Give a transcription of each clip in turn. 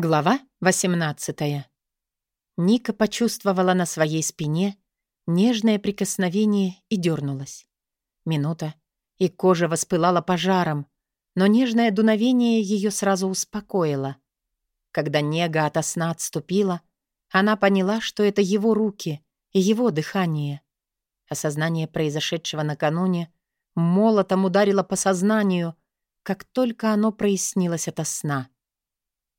Глава 18 Ника почувствовала на своей спине нежное прикосновение и дернулась. Минута, и кожа воспылала пожаром, но нежное дуновение ее сразу успокоило. Когда нега ото сна отступила, она поняла, что это его руки и его дыхание. Осознание произошедшего накануне молотом ударило по сознанию, как только оно прояснилось ото сна —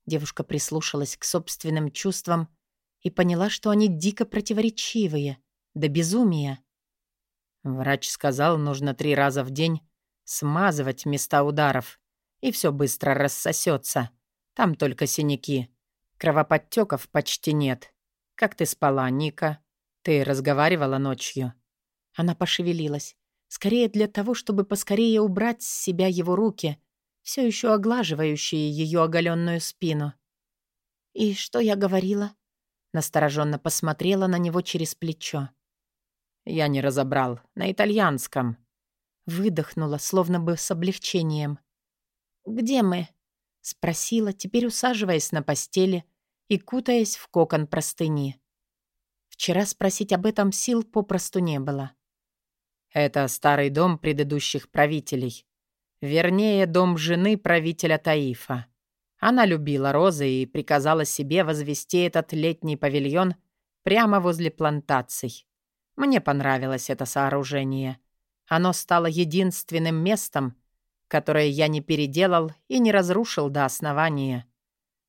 Девушка прислушалась к собственным чувствам и поняла, что они дико противоречивые, до безумия. Врач сказал, нужно три раза в день смазывать места ударов, и все быстро рассосется. Там только синяки. Кровоподтеков почти нет. Как ты спала, Ника? Ты разговаривала ночью?» Она пошевелилась. Скорее для того, чтобы поскорее убрать с себя его руки, все еще оглаживающие ее оголенную спину. «И что я говорила?» Настороженно посмотрела на него через плечо. «Я не разобрал. На итальянском». Выдохнула, словно бы с облегчением. «Где мы?» Спросила, теперь усаживаясь на постели и кутаясь в кокон простыни. Вчера спросить об этом сил попросту не было. «Это старый дом предыдущих правителей. Вернее, дом жены правителя Таифа. Она любила розы и приказала себе возвести этот летний павильон прямо возле плантаций. Мне понравилось это сооружение. Оно стало единственным местом, которое я не переделал и не разрушил до основания.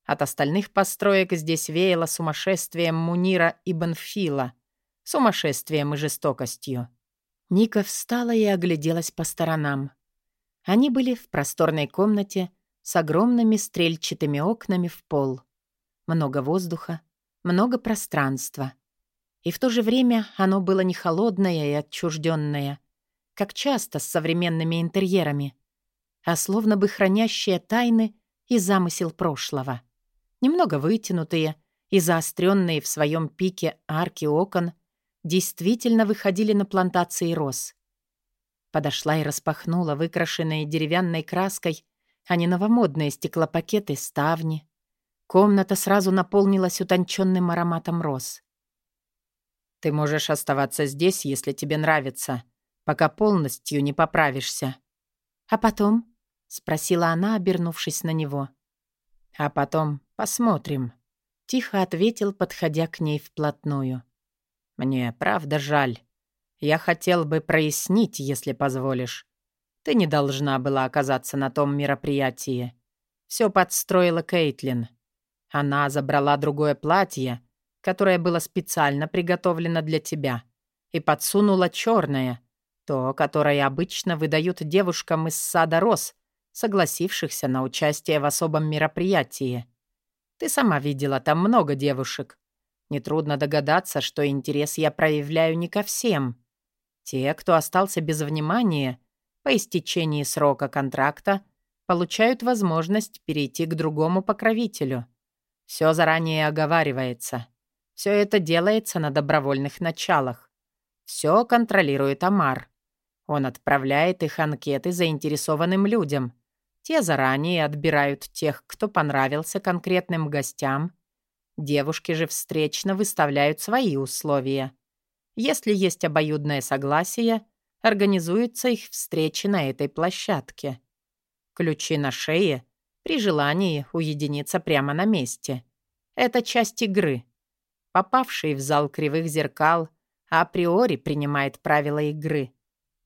От остальных построек здесь веяло сумасшествием Мунира и Бенфила, сумасшествием и жестокостью. Ника встала и огляделась по сторонам. Они были в просторной комнате с огромными стрельчатыми окнами в пол. Много воздуха, много пространства. И в то же время оно было не холодное и отчужденное, как часто с современными интерьерами, а словно бы хранящее тайны и замысел прошлого. Немного вытянутые и заостренные в своем пике арки окон действительно выходили на плантации роз — Подошла и распахнула выкрашенные деревянной краской, а не новомодные стеклопакеты, ставни. Комната сразу наполнилась утонченным ароматом роз. «Ты можешь оставаться здесь, если тебе нравится, пока полностью не поправишься». «А потом?» — спросила она, обернувшись на него. «А потом посмотрим», — тихо ответил, подходя к ней вплотную. «Мне правда жаль. Я хотел бы прояснить, если позволишь. Ты не должна была оказаться на том мероприятии. Все подстроила Кейтлин. Она забрала другое платье, которое было специально приготовлено для тебя, и подсунула черное, то, которое обычно выдают девушкам из сада роз, согласившихся на участие в особом мероприятии. Ты сама видела там много девушек. Нетрудно догадаться, что интерес я проявляю не ко всем. Те, кто остался без внимания, по истечении срока контракта получают возможность перейти к другому покровителю. Все заранее оговаривается. Все это делается на добровольных началах. Все контролирует Амар. Он отправляет их анкеты заинтересованным людям. Те заранее отбирают тех, кто понравился конкретным гостям. Девушки же встречно выставляют свои условия. Если есть обоюдное согласие, организуются их встречи на этой площадке. Ключи на шее, при желании уединиться прямо на месте. Это часть игры. Попавший в зал кривых зеркал априори принимает правила игры.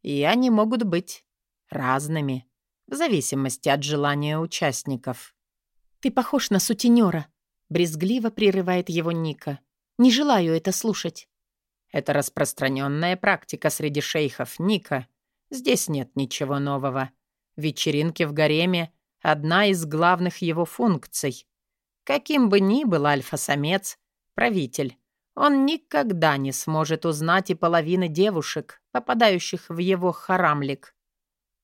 И они могут быть разными, в зависимости от желания участников. «Ты похож на сутенера», — брезгливо прерывает его Ника. «Не желаю это слушать». Это распространенная практика среди шейхов Ника. Здесь нет ничего нового. Вечеринки в гареме — одна из главных его функций. Каким бы ни был альфа-самец, правитель, он никогда не сможет узнать и половины девушек, попадающих в его харамлик.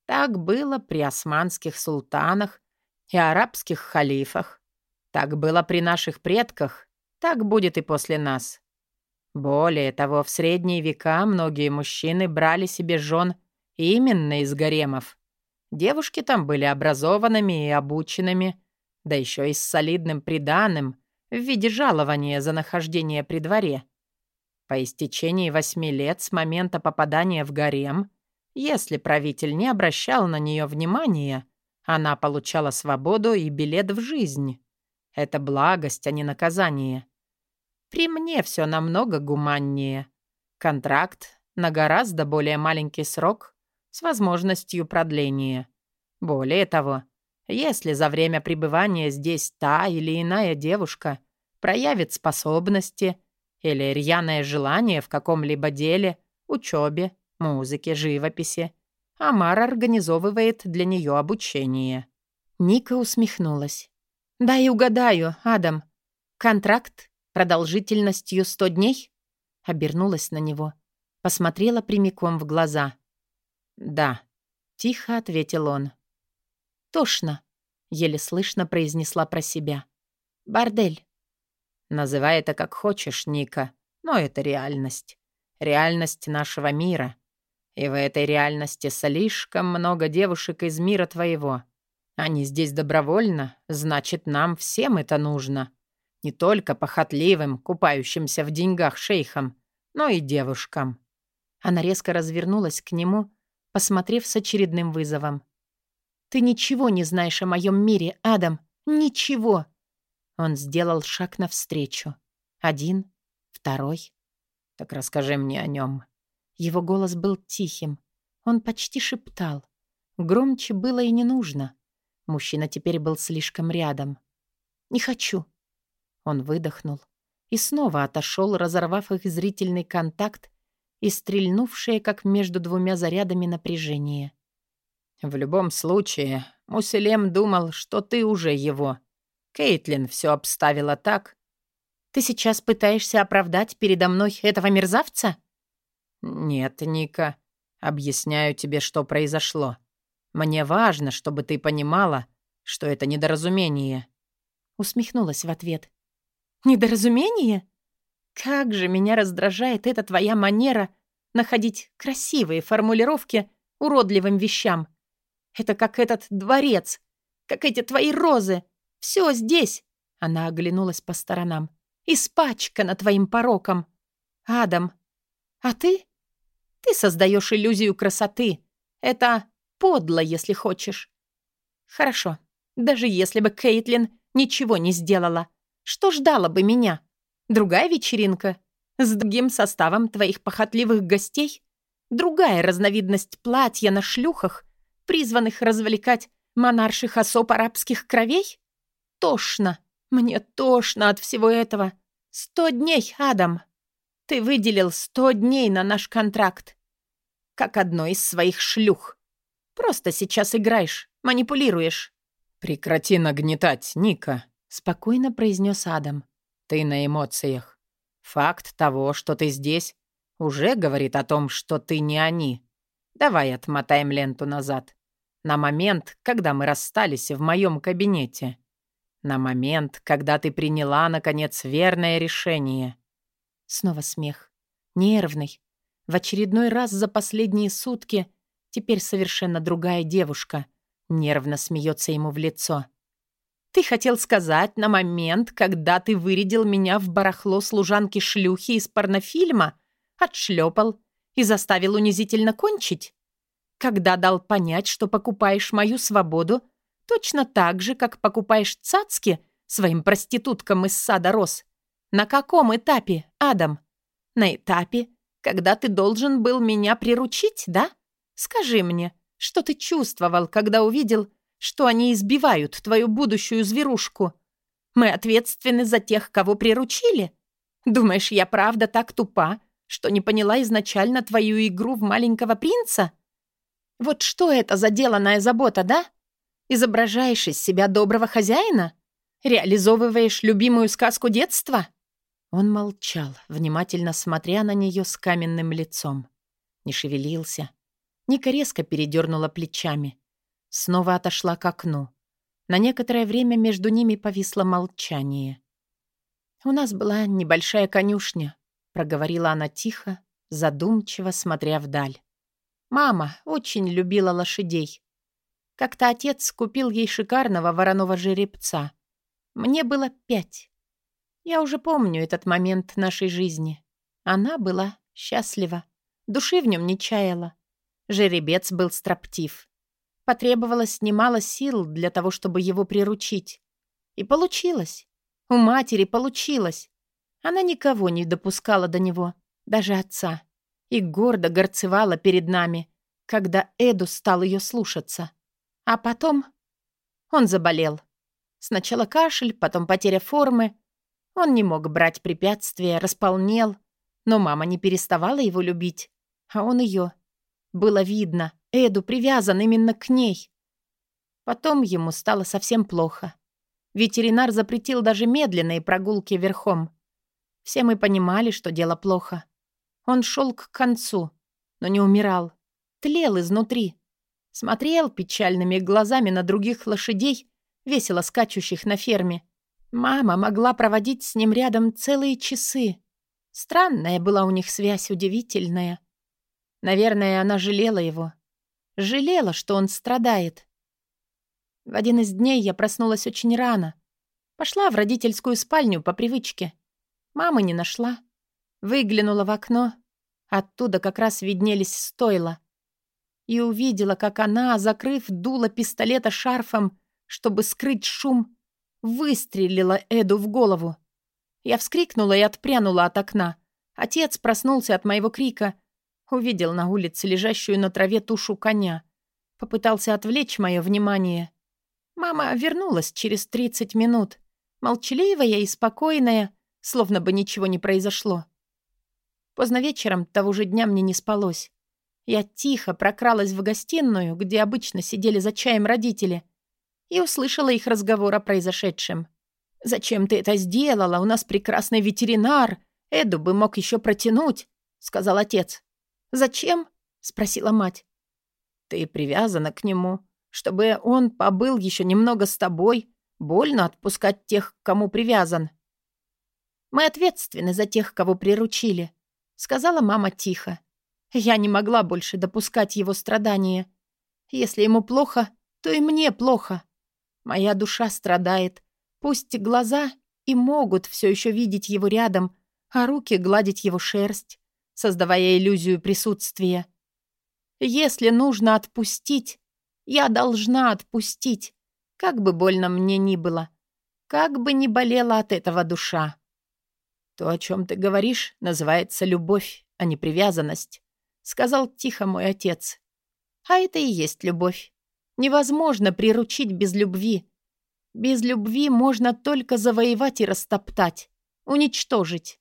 Так было при османских султанах и арабских халифах. Так было при наших предках, так будет и после нас. Более того, в средние века многие мужчины брали себе жен именно из гаремов. Девушки там были образованными и обученными, Да еще и с солидным приданым в виде жалования за нахождение при дворе. По истечении восьми лет с момента попадания в гарем, если правитель не обращал на нее внимания, она получала свободу и билет в жизнь. Это благость, а не наказание. При мне все намного гуманнее. Контракт на гораздо более маленький срок с возможностью продления. Более того, если за время пребывания здесь та или иная девушка проявит способности или рьяное желание в каком-либо деле, учебе, музыке, живописи, Амар организовывает для нее обучение. Ника усмехнулась. «Дай угадаю, Адам. Контракт продолжительностью сто дней?» Обернулась на него. Посмотрела прямиком в глаза. «Да», — тихо ответил он. «Тошно», — еле слышно произнесла про себя. «Бордель». «Называй это как хочешь, Ника, но это реальность. Реальность нашего мира. И в этой реальности слишком много девушек из мира твоего. Они здесь добровольно, значит, нам всем это нужно. Не только похотливым, купающимся в деньгах шейхам, но и девушкам». Она резко развернулась к нему, посмотрев с очередным вызовом. «Ты ничего не знаешь о моем мире, Адам. Ничего!» Он сделал шаг навстречу. Один, второй. «Так расскажи мне о нем». Его голос был тихим. Он почти шептал. Громче было и не нужно. Мужчина теперь был слишком рядом. «Не хочу». Он выдохнул и снова отошел, разорвав их зрительный контакт и стрельнувшее, как между двумя зарядами, напряжение. «В любом случае, Муселем думал, что ты уже его. Кейтлин все обставила так». «Ты сейчас пытаешься оправдать передо мной этого мерзавца?» «Нет, Ника. Объясняю тебе, что произошло. Мне важно, чтобы ты понимала, что это недоразумение». Усмехнулась в ответ. «Недоразумение? Как же меня раздражает эта твоя манера находить красивые формулировки уродливым вещам. Это как этот дворец, как эти твои розы. Все здесь. Она оглянулась по сторонам. Испачкана твоим пороком. Адам, а ты? Ты создаешь иллюзию красоты. Это подло, если хочешь. Хорошо. Даже если бы Кейтлин ничего не сделала, что ждала бы меня? Другая вечеринка? С другим составом твоих похотливых гостей? Другая разновидность платья на шлюхах, призванных развлекать монарших особ арабских кровей? Тошно. Мне тошно от всего этого. Сто дней, Адам. Ты выделил сто дней на наш контракт. Как одно из своих шлюх. Просто сейчас играешь, манипулируешь. «Прекрати нагнетать, Ника», — спокойно произнес Адам. Ты на эмоциях. Факт того, что ты здесь, уже говорит о том, что ты не они. Давай отмотаем ленту назад. На момент, когда мы расстались в моем кабинете. На момент, когда ты приняла, наконец, верное решение. Снова смех. Нервный. В очередной раз за последние сутки теперь совершенно другая девушка. Нервно смеется ему в лицо. Ты хотел сказать на момент, когда ты вырядил меня в барахло служанки-шлюхи из порнофильма, отшлепал и заставил унизительно кончить? Когда дал понять, что покупаешь мою свободу точно так же, как покупаешь цацки своим проституткам из сада роз? На каком этапе, Адам? На этапе, когда ты должен был меня приручить, да? Скажи мне, что ты чувствовал, когда увидел, что они избивают твою будущую зверушку. Мы ответственны за тех, кого приручили. Думаешь, я правда так тупа, что не поняла изначально твою игру в маленького принца? Вот что это за деланная забота, да? Изображаешь из себя доброго хозяина? Реализовываешь любимую сказку детства?» Он молчал, внимательно смотря на нее с каменным лицом. Не шевелился. Ника резко передернула плечами. Снова отошла к окну. На некоторое время между ними повисло молчание. «У нас была небольшая конюшня», — проговорила она тихо, задумчиво смотря вдаль. «Мама очень любила лошадей. Как-то отец купил ей шикарного вороного жеребца. Мне было пять. Я уже помню этот момент нашей жизни. Она была счастлива. Души в нем не чаяла. Жеребец был строптив. Потребовалось немало сил для того, чтобы его приручить. И получилось. У матери получилось. Она никого не допускала до него, даже отца. И гордо горцевала перед нами, когда Эду стал ее слушаться. А потом он заболел. Сначала кашель, потом потеря формы. Он не мог брать препятствия, располнел. Но мама не переставала его любить, а он ее. Было видно, Эду привязан именно к ней. Потом ему стало совсем плохо. Ветеринар запретил даже медленные прогулки верхом. Все мы понимали, что дело плохо. Он шел к концу, но не умирал. Тлел изнутри. Смотрел печальными глазами на других лошадей, весело скачущих на ферме. Мама могла проводить с ним рядом целые часы. Странная была у них связь, удивительная. Наверное, она жалела его. Жалела, что он страдает. В один из дней я проснулась очень рано. Пошла в родительскую спальню по привычке. Мамы не нашла. Выглянула в окно. Оттуда как раз виднелись стойла. И увидела, как она, закрыв дуло пистолета шарфом, чтобы скрыть шум, выстрелила Эду в голову. Я вскрикнула и отпрянула от окна. Отец проснулся от моего крика. Увидел на улице лежащую на траве тушу коня. Попытался отвлечь мое внимание. Мама вернулась через 30 минут. Молчаливая и спокойная, словно бы ничего не произошло. Поздно вечером того же дня мне не спалось. Я тихо прокралась в гостиную, где обычно сидели за чаем родители, и услышала их разговор о произошедшем. «Зачем ты это сделала? У нас прекрасный ветеринар. Эду бы мог еще протянуть», — сказал отец. «Зачем?» — спросила мать. «Ты привязана к нему, чтобы он побыл еще немного с тобой. Больно отпускать тех, кому привязан». «Мы ответственны за тех, кого приручили», — сказала мама тихо. «Я не могла больше допускать его страдания. Если ему плохо, то и мне плохо. Моя душа страдает, Пусть глаза и могут все еще видеть его рядом, а руки гладить его шерсть, создавая иллюзию присутствия. Если нужно отпустить, я должна отпустить, как бы больно мне ни было, как бы ни болела от этого душа. То, о чем ты говоришь, называется любовь, а не привязанность, сказал тихо мой отец. А это и есть любовь. Невозможно приручить без любви, без любви можно только завоевать и растоптать, уничтожить.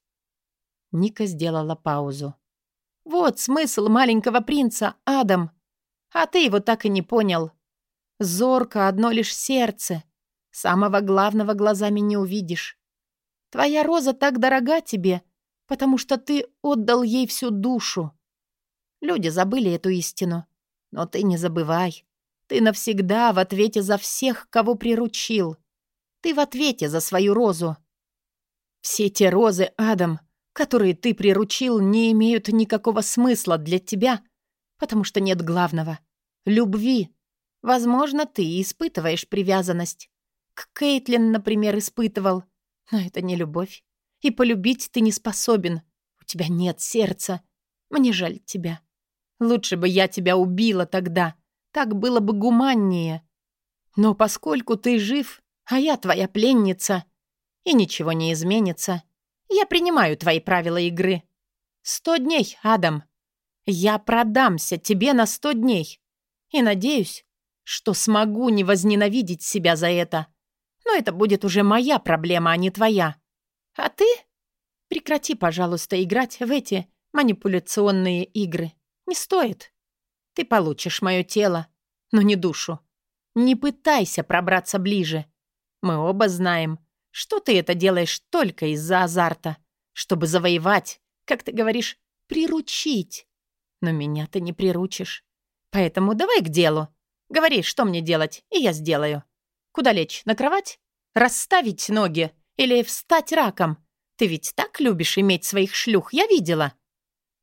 Ника сделала паузу. Вот смысл маленького принца, Адам. А ты его так и не понял. Зорко одно лишь сердце. Самого главного глазами не увидишь. Твоя роза так дорога тебе, потому что ты отдал ей всю душу. Люди забыли эту истину. Но ты не забывай. Ты навсегда в ответе за всех, кого приручил. Ты в ответе за свою розу. Все те розы, Адам, которые ты приручил, не имеют никакого смысла для тебя, потому что нет главного — любви. Возможно, ты испытываешь привязанность. К Кейтлин, например, испытывал. Но это не любовь. И полюбить ты не способен. У тебя нет сердца. Мне жаль тебя. Лучше бы я тебя убила тогда, так было бы гуманнее. Но поскольку ты жив, а я твоя пленница, и ничего не изменится, я принимаю твои правила игры. Сто дней, Адам. Я продамся тебе на сто дней. И надеюсь, что смогу не возненавидеть себя за это. Но это будет уже моя проблема, а не твоя. А ты? Прекрати, пожалуйста, играть в эти манипуляционные игры. Не стоит. Ты получишь мое тело, но не душу. Не пытайся пробраться ближе. Мы оба знаем, что ты это делаешь только из-за азарта, чтобы завоевать, как ты говоришь, приручить. Но меня ты не приручишь. Поэтому давай к делу. Говори, что мне делать, и я сделаю. Куда лечь? На кровать? Расставить ноги? Или встать раком? Ты ведь так любишь иметь своих шлюх, я видела.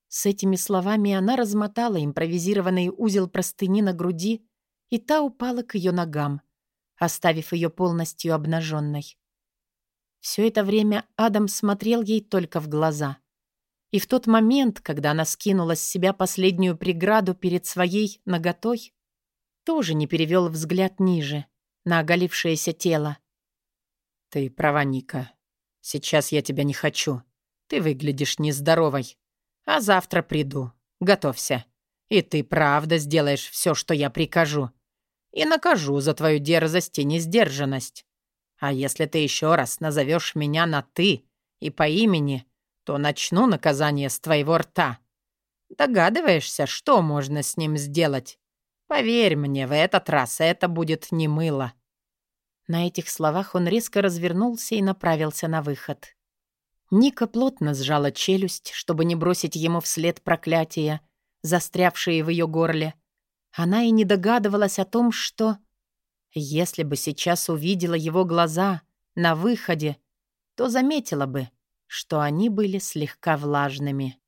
С этими словами она размотала импровизированный узел простыни на груди, и та упала к ее ногам, оставив ее полностью обнаженной. Все это время Адам смотрел ей только в глаза. И в тот момент, когда она скинула с себя последнюю преграду перед своей наготой, тоже не перевел взгляд ниже, на оголившееся тело. «Ты права, Ника. Сейчас я тебя не хочу. Ты выглядишь нездоровой. А завтра приду. Готовься. И ты правда сделаешь все, что я прикажу. И накажу за твою дерзость и несдержанность. А если ты еще раз назовешь меня на «ты» и по имени, то начну наказание с твоего рта. Догадываешься, что можно с ним сделать? Поверь мне, в этот раз это будет не мыло». На этих словах он резко развернулся и направился на выход. Ника плотно сжала челюсть, чтобы не бросить ему вслед проклятия, застрявшие в ее горле. Она и не догадывалась о том, что... Если бы сейчас увидела его глаза на выходе, то заметила бы, что они были слегка влажными.